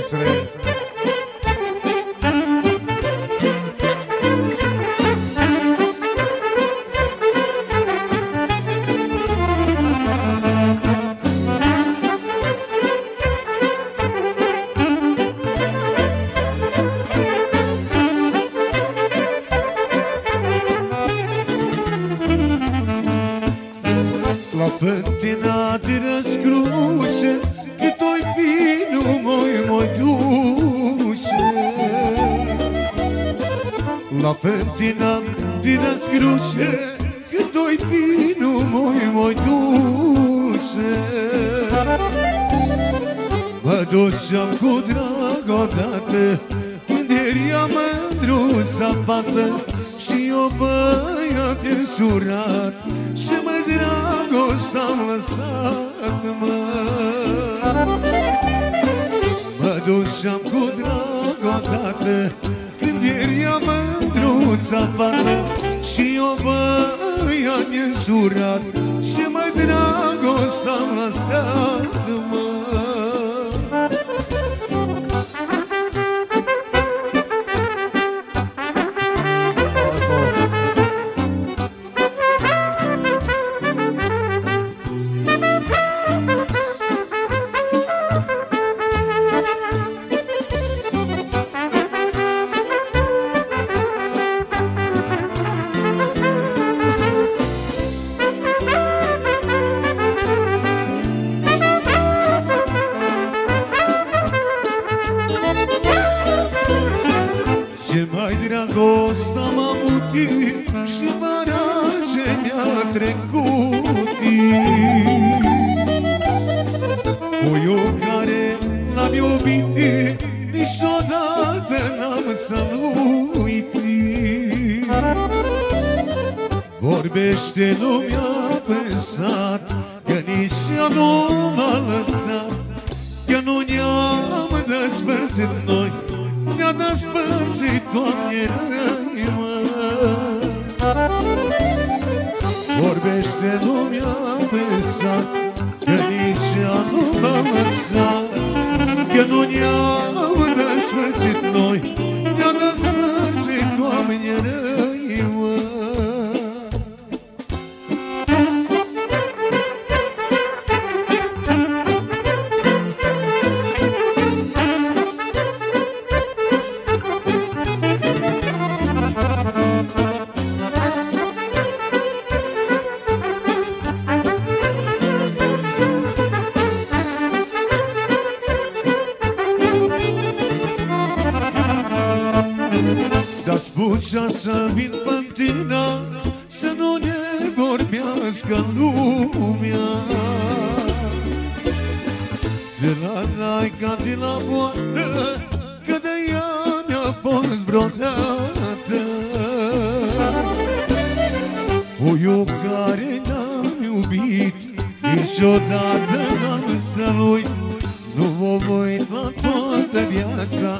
Maestro. vin fantina, Să nu ne vorbească lumea. De la naica de la boală Că de ea mi-a fost vreodată. O care n-am iubit Niciodată n-am să-l uit. Nu o voi la toată viața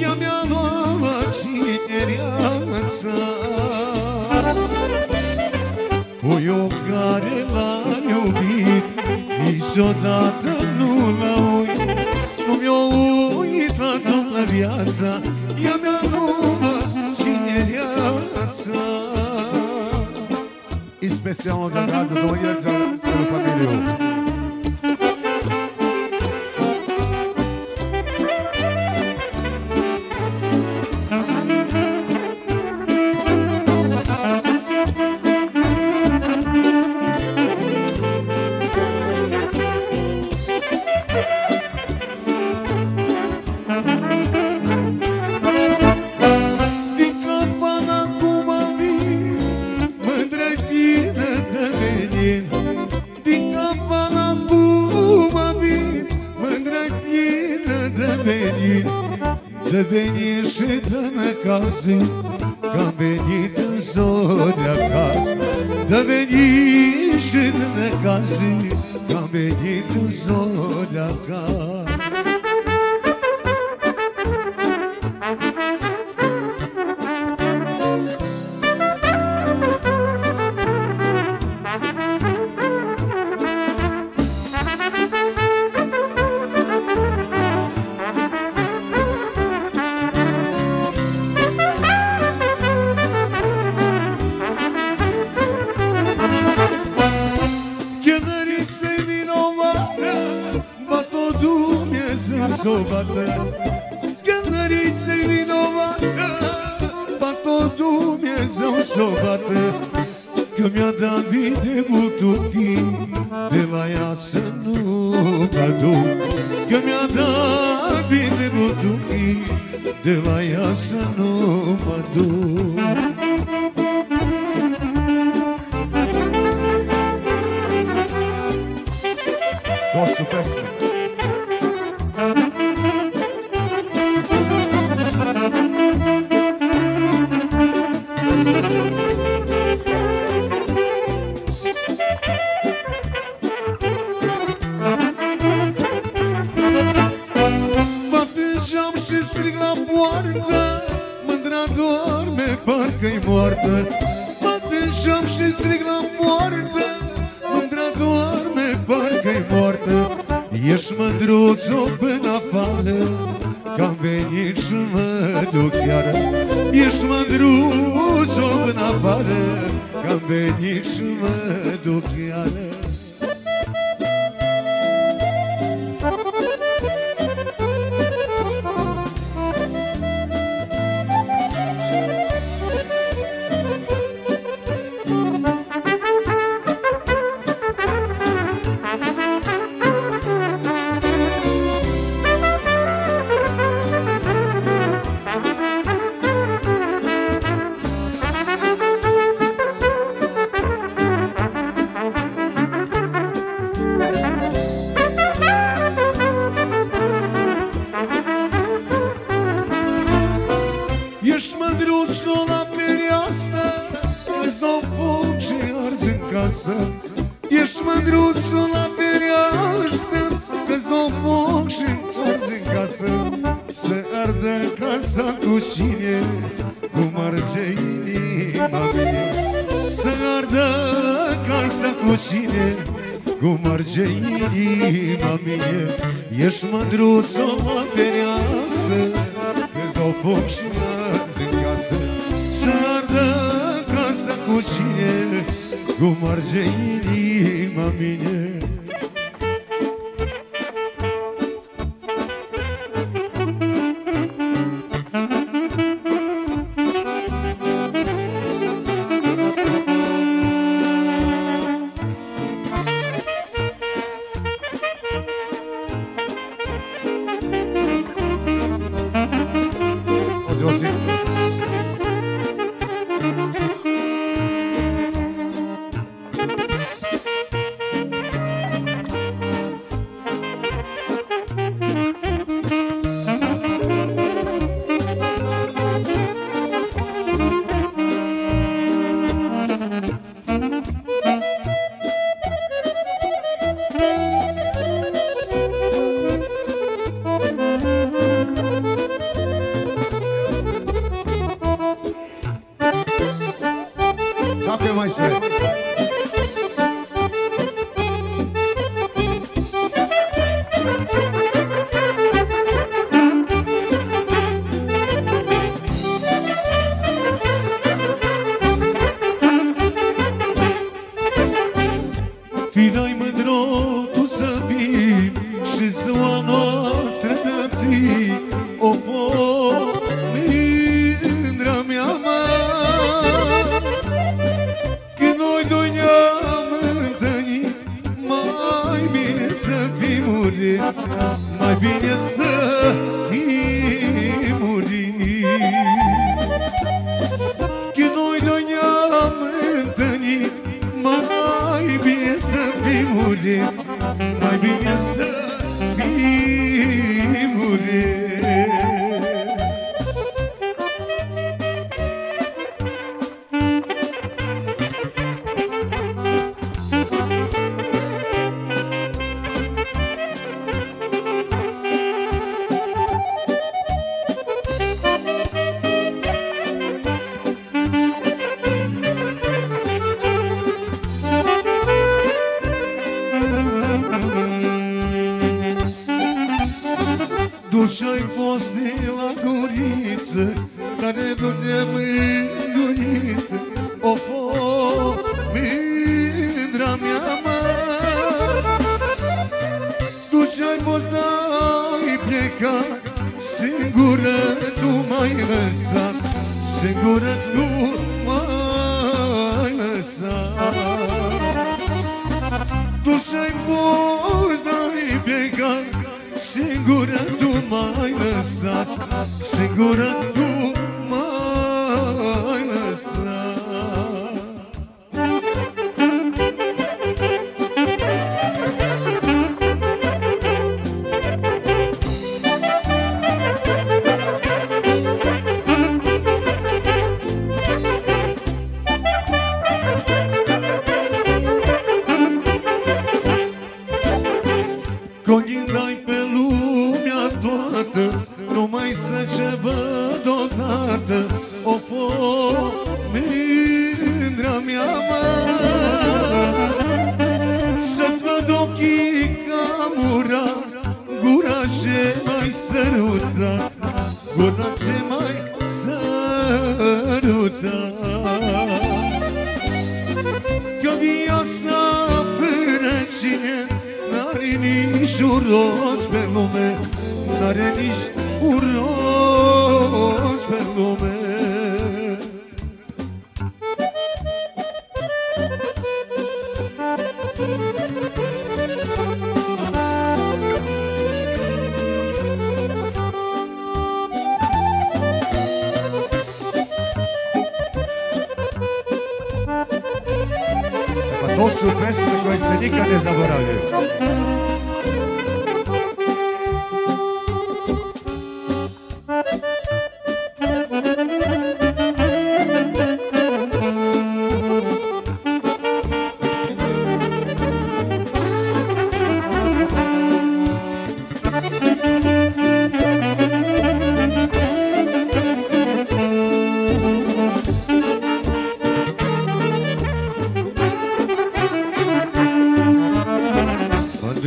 Ea mi-a luat Vou Puiul care l-am iubit Niciodată nu l-a uit. Nu mi-a uitat toată viața Ea mi-a luat tinereața Especial agregado do e pelo familiar. Kameni, je ne gazi, kameni tu zola gazi. poartă. Ești mândruțul până afară Că am venit și mă duc iară. Ești mândruțul până afară Că am venit și mă duc iară.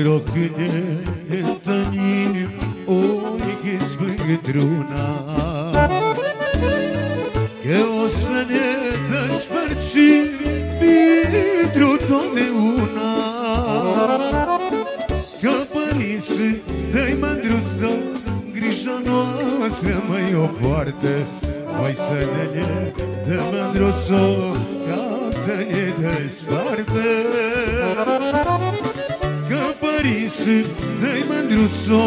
Mândro când ne întâlnim Ochi spâng într-una Că o să ne despărțim Pentru totdeauna Că părinții tăi mândruță Grija noastră mai o poartă Noi să ne ne dăm mândruță Ca să ne despartă Că părinții dă-i mândruțo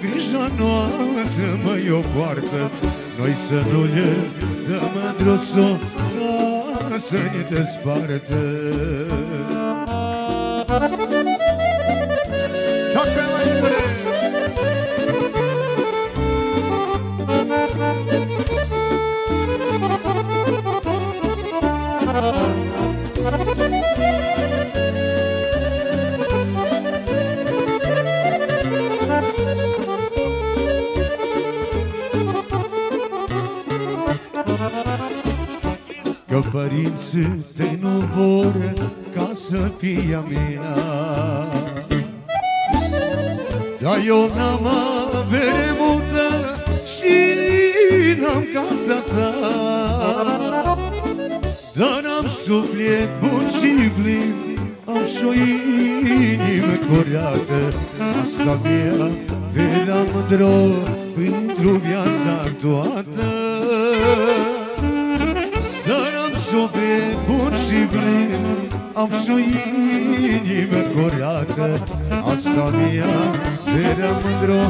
Grija noastră mai o poartă. Noi să nu le dăm mândruțo Ca să ne despartă Că părinții tăi nu vor ca să fie a mea. Dar eu n-am avere multă și n-am casa ta. Dar am suflet bun și plin Am și o inimă coreată Asta mea vedeam mândro pentru viața toată bun și plin Am și o inimă curată Asta mea era mândro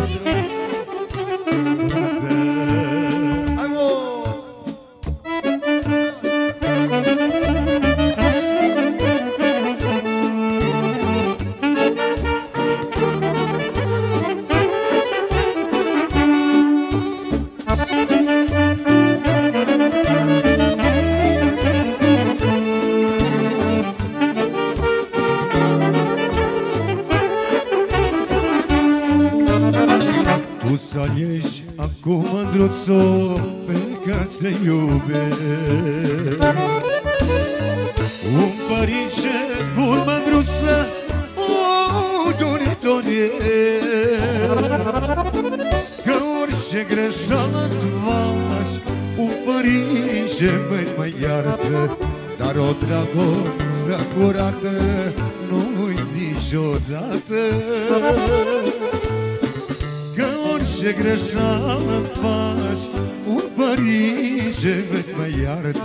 iubesc. Un părince bun mândruță O dori, dori Că orice greșeală faci Un părince mai mai iartă Dar o dragoste curată Nu-i niciodată. Că orice greșeală faci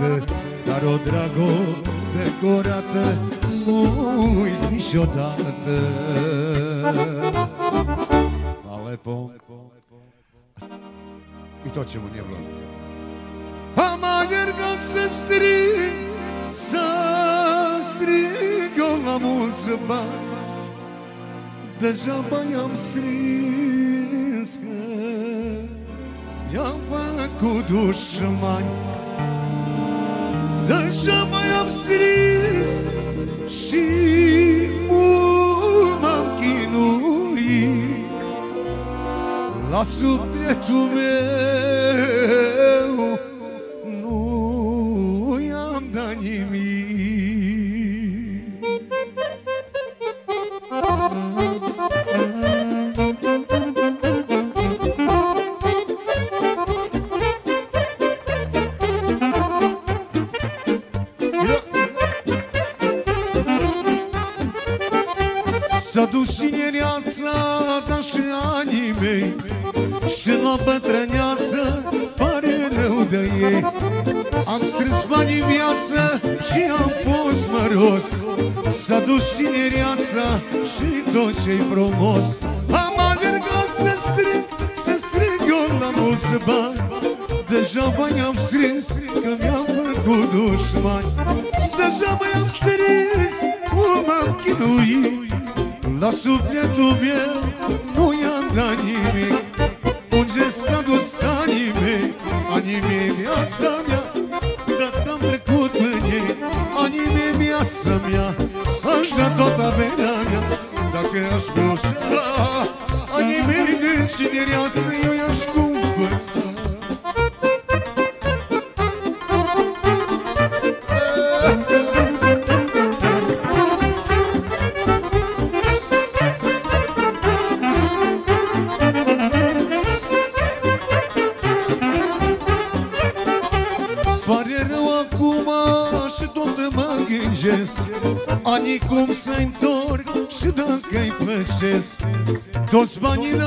arată Dar dragoste curată Nu uiți niciodată Alepo I to ćemo, nije vlada A malerga se stri Sa strigom la mulți bani Degeaba i-am strins că I-am făcut dușmani Deja mai am scris și mult m-am chinuit. La sufletul meu ce-i frumos. Am alergat să strig, să strig eu la mulți bani. Deja mai am strins că mi-am făcut dușmani. Deja mai am strins cum am chinuit. La sufletul meu nu i-am dat nimic. Unge să Osman'ın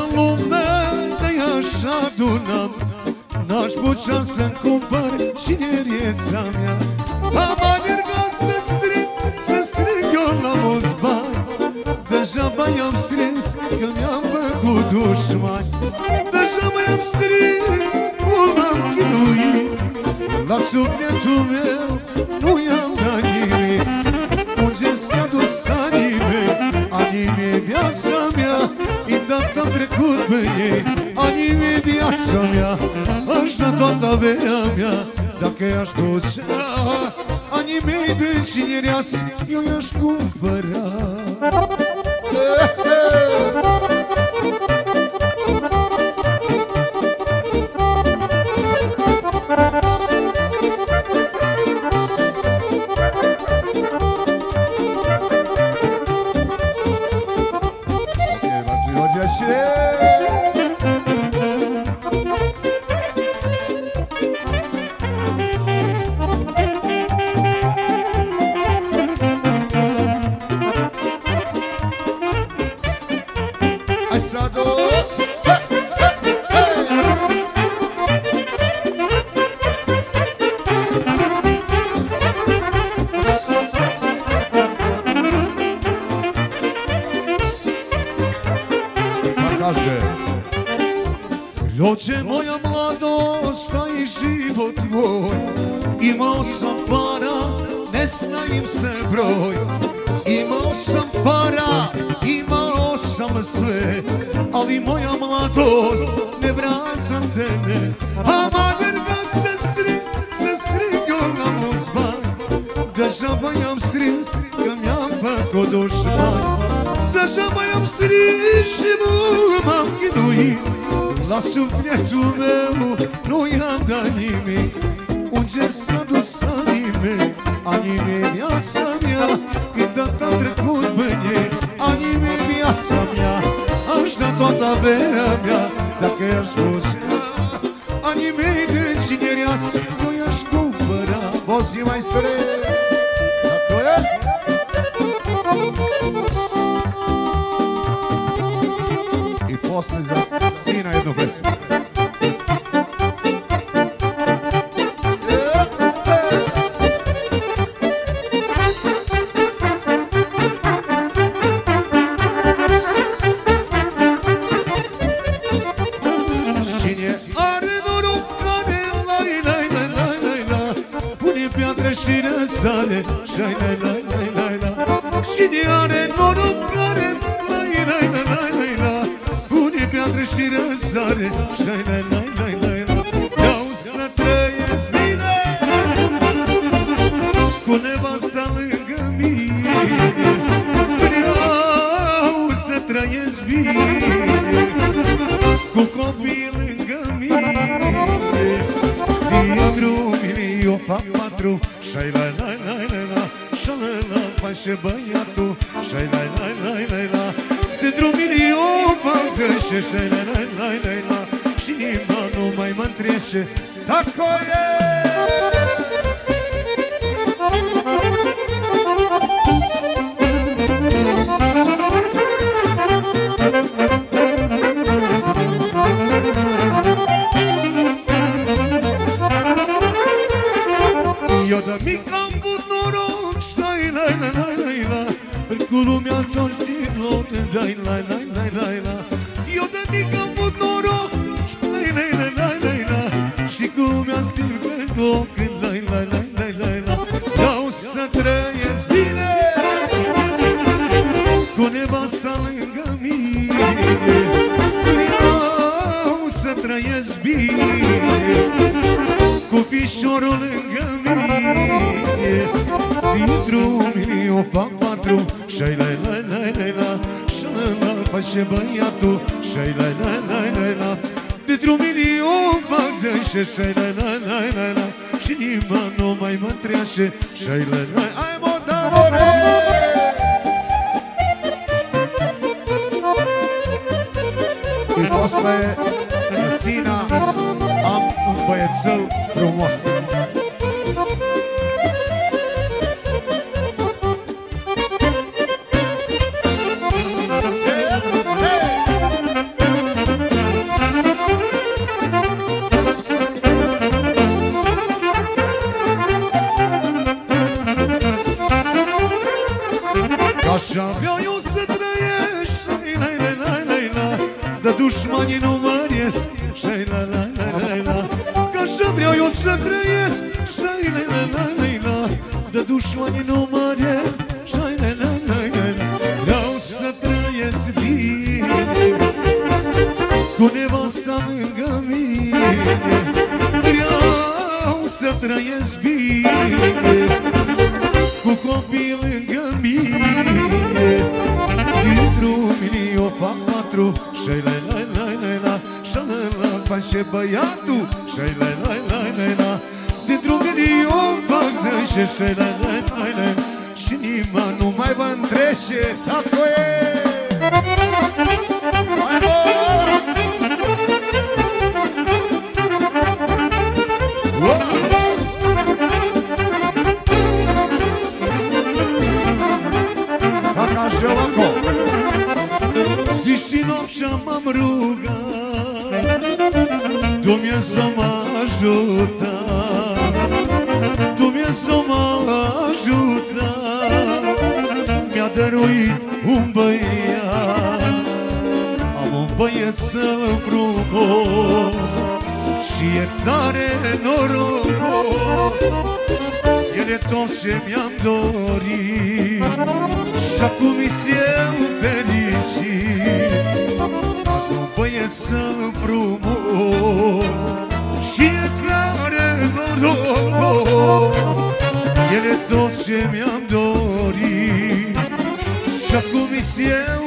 I poslije za lay, lay, lay. karşı bine Cu nevasta lângă mine Vreau să trăiesc bine Cu copii lângă mine Într-un milion fac patru Și la la la la la Și la la face băiatul Și la la la la la Dintr-un milion fac zece Și la la la la Și nimeni nu mai vă întrece Tacoie! começou a ajudar me a ajudar ajuda Me dăruit un băiat. Am un băiat să frumos Și e tare norocos. El e ele ce mi-am dorit Și acum mi-s eu fericit. Acum băiat să Se mi adori, sa commissione.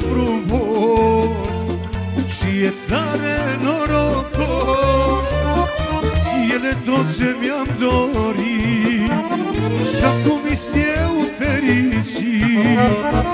frumos Și e tare norocos. Ele tot ce mi-am dorit Și acum mi eu fericit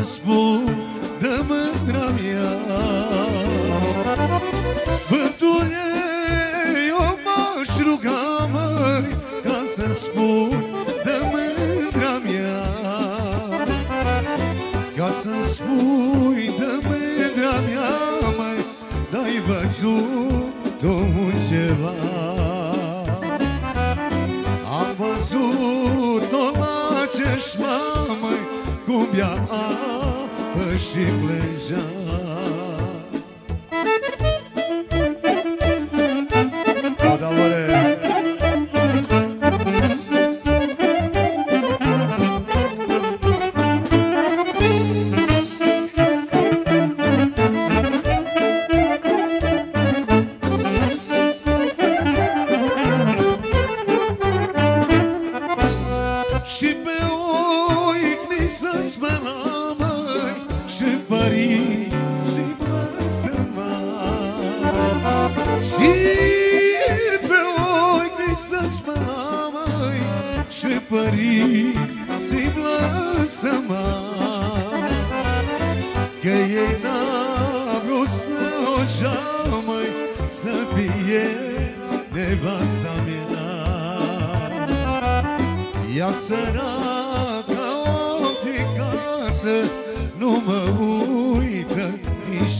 Ca să apă și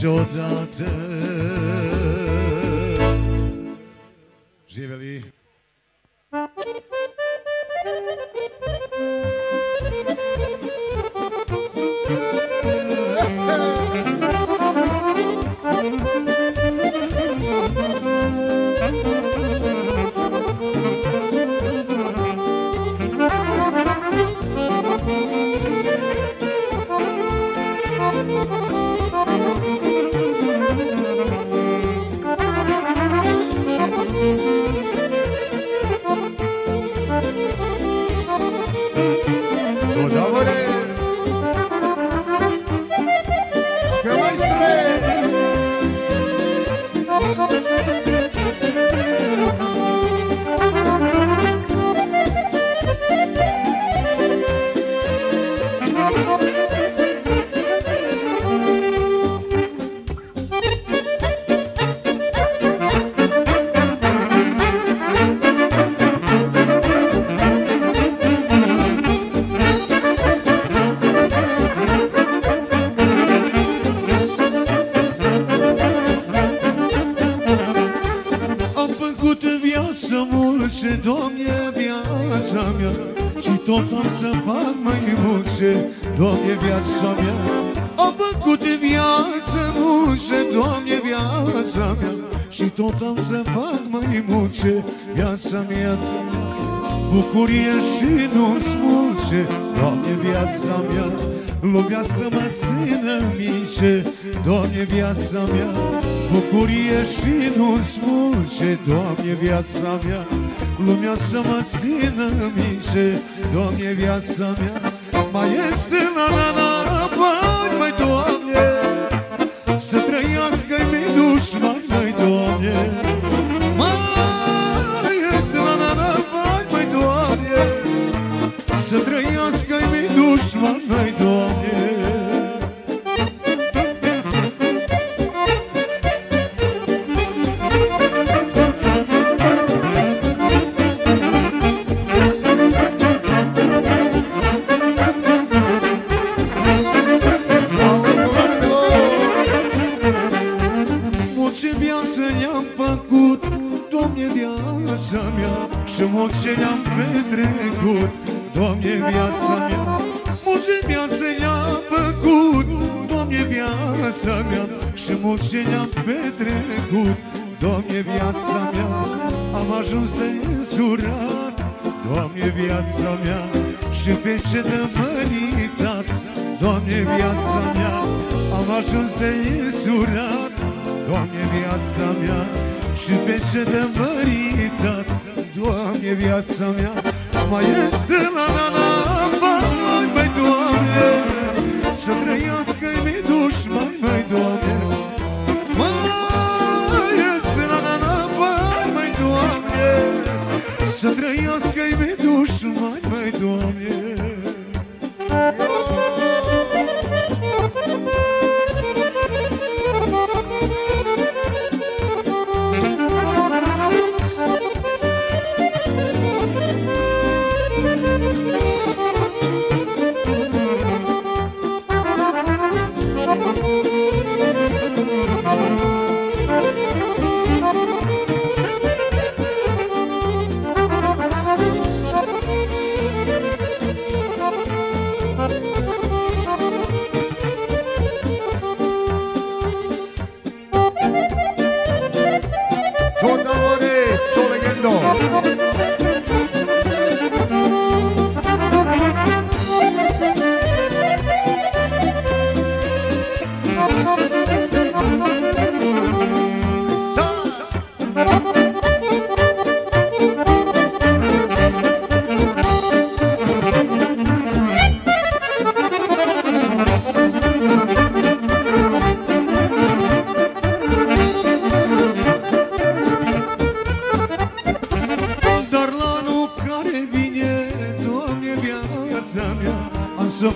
niciodată Živeli. Mea. Am făcut în viață multe, Doamne, viața mea. Și tot am să fac mai multe Viața mea. Bucurie și nu smulce Doamne, viața mea. Lumea să mă țină mince Doamne, viața mea. Bucurie și nu smulce Doamne, viața mea. Lumea să mă țină mince Doamne, viața mea. Mai este la la la bani, mai însurat Doamne, viața mea Și pe ce de măritat. Doamne, viața mea Mai este la la la Mai, mai, Doamne Să trăiască-i mi dușmani, mai, Doamne. Mai este la la la Mai, mai, Doamne Să trăiască-i mi dușmani, mai, Doamne. Tot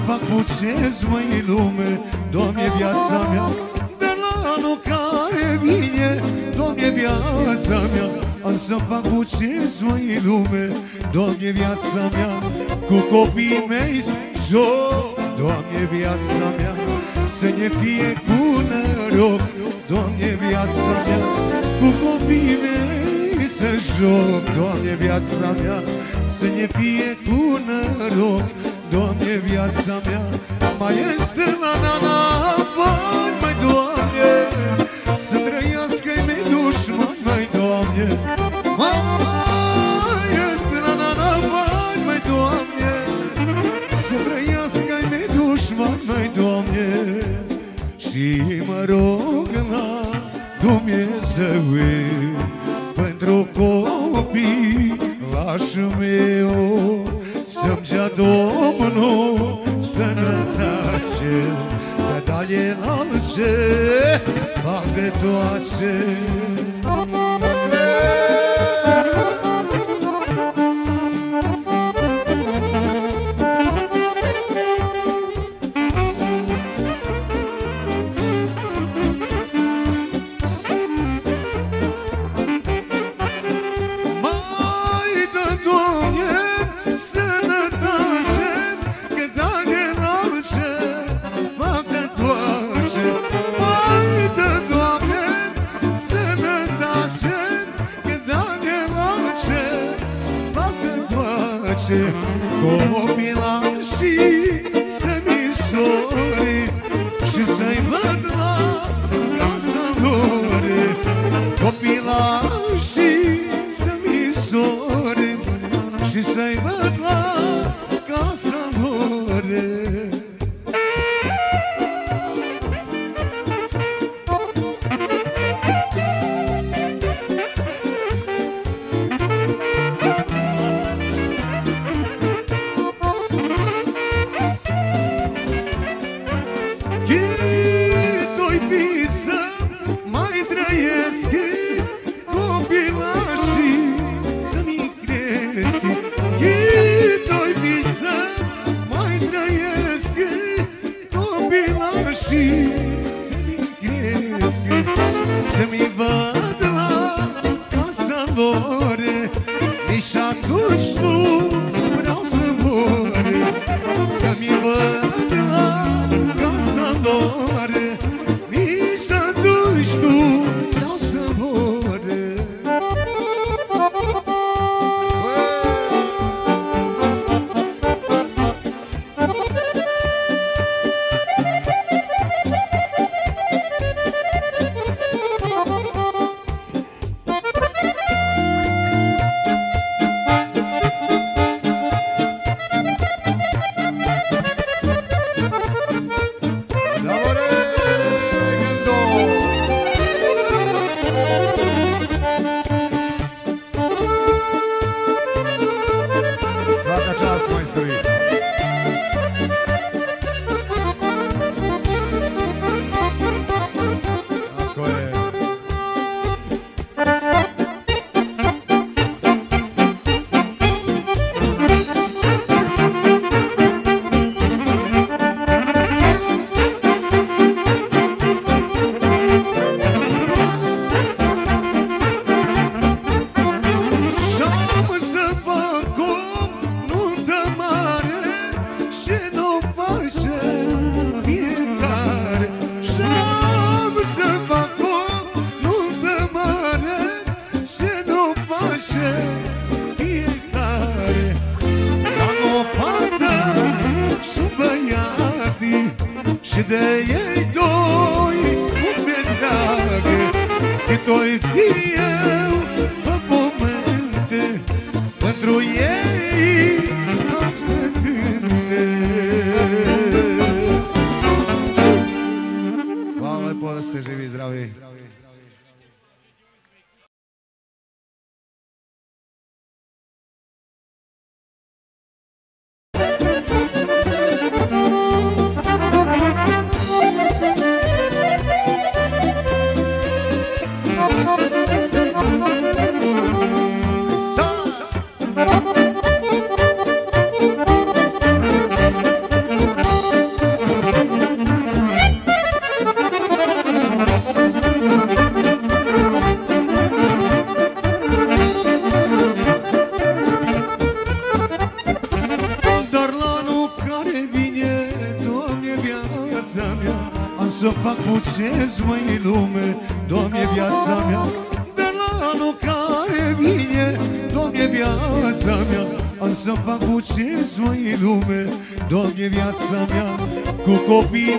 fac bucez, măi, lume, Doamne, viața mea Dar la anul care vine, Doamne, viața mea Am să fac bucez, măi, lume, Doamne, viața mea Cu copiii mei să joc, Doamne, viața mea Să ne fie cu noroc, Doamne, viața mea Cu copiii mei să joc, Doamne, viața mea Să ne fie cu noroc, Doamne, viața mea Mai este la na na bani, mai Doamne. Să trăiască-i mei dușmani, mai Doamne. Mai este la na na bani, mai Doamne. Să trăiască-i mei dușmani, mai Doamne. Și mă rog la Dumnezeu pentru copii lașul meu Să-mi dea Domnul sănătate Că dalie alce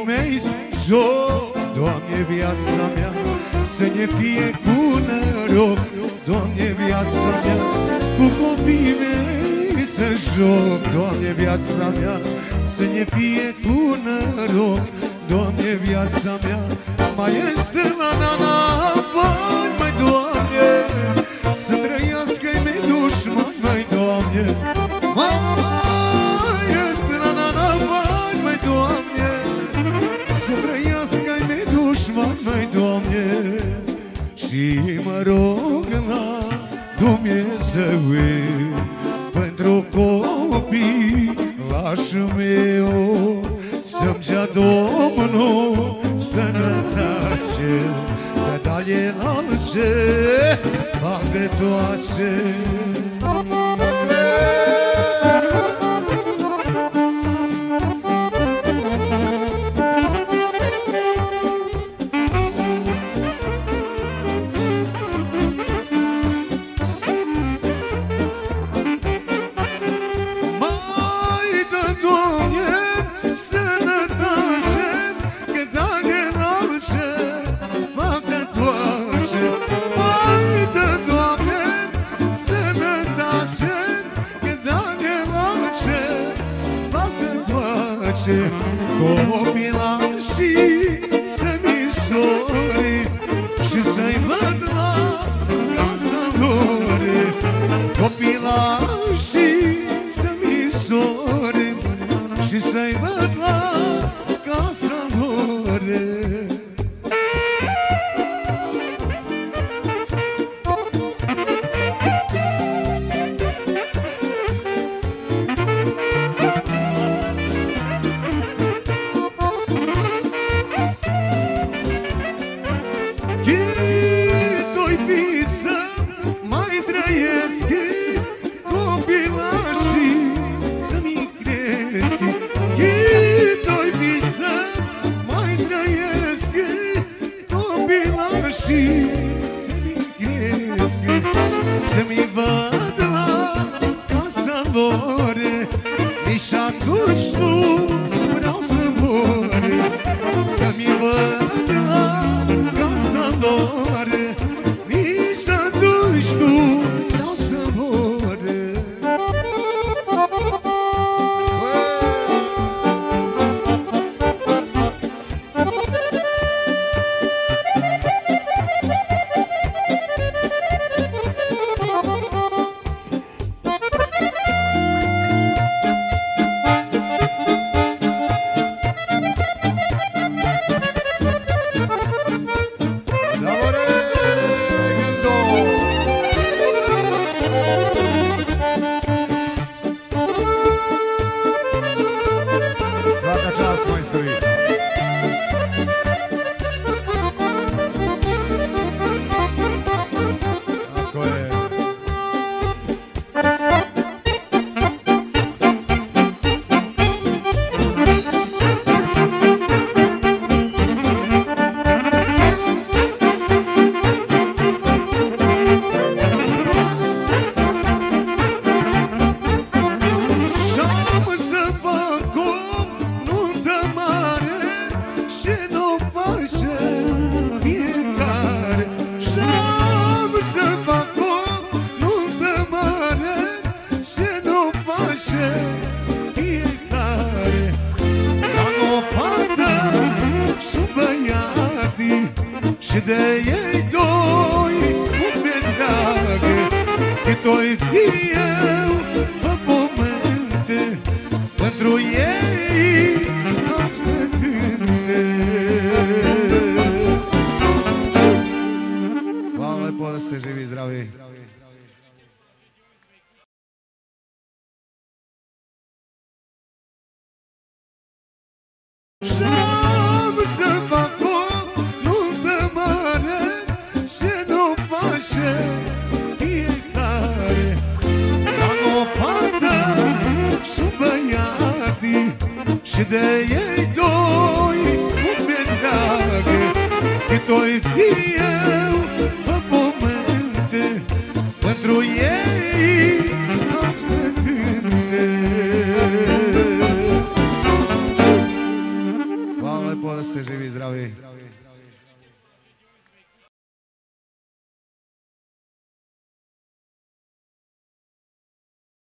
mei jos Doamne, viața mea Să ne fie cu noroc. Doamne, viața mea Cu copiii mei să joc. Doamne, viața mea Să ne fie cu rog la Dumnezeu Pentru copii lași meu Să-mi gea Domnul sănătate. Că da el alge, fac de toate